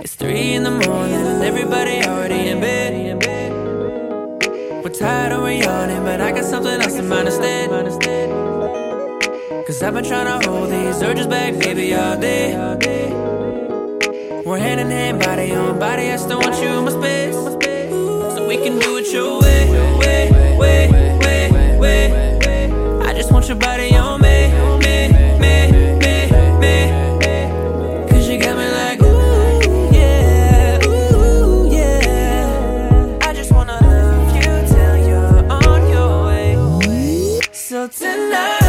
It's three in the morning and everybody already in bed. We're tired and we're yawning, but I got something else in mind instead. Cause I've been trying to hold these urges back, baby, all day. We're hand in hand, body on body. I still want you in my space. So we can do it your way, way, way, tonight,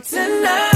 Tonight,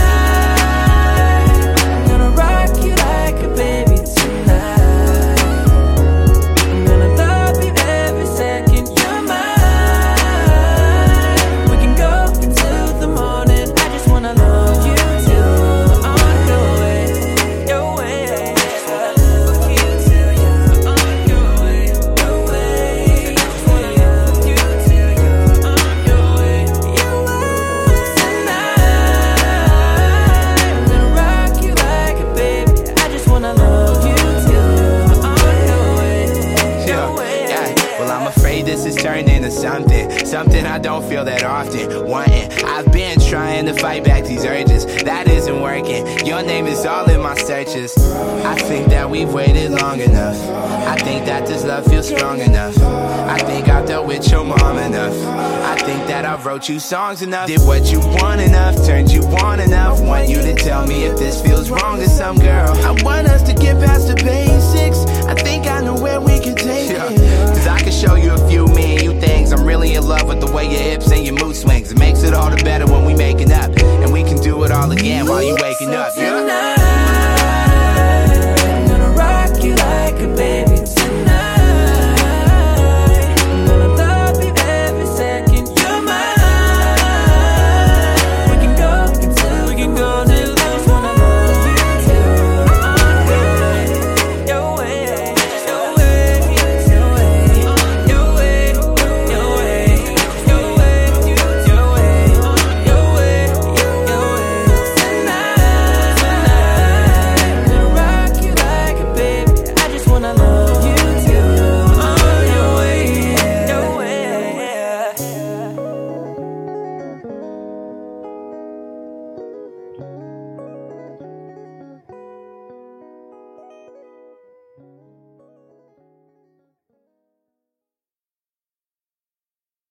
I'm afraid this is turning into something, something I don't feel that often. Wanting, I've been trying to fight back these urges, that isn't working. Your name is all in my searches. I think that we've waited long enough. I think that this love feels strong enough. I think I've dealt with your mom enough. I think that I wrote you songs enough. Did what you want enough, turned you on enough. Want you to tell me if this feels wrong to some girl. I wanna Dios.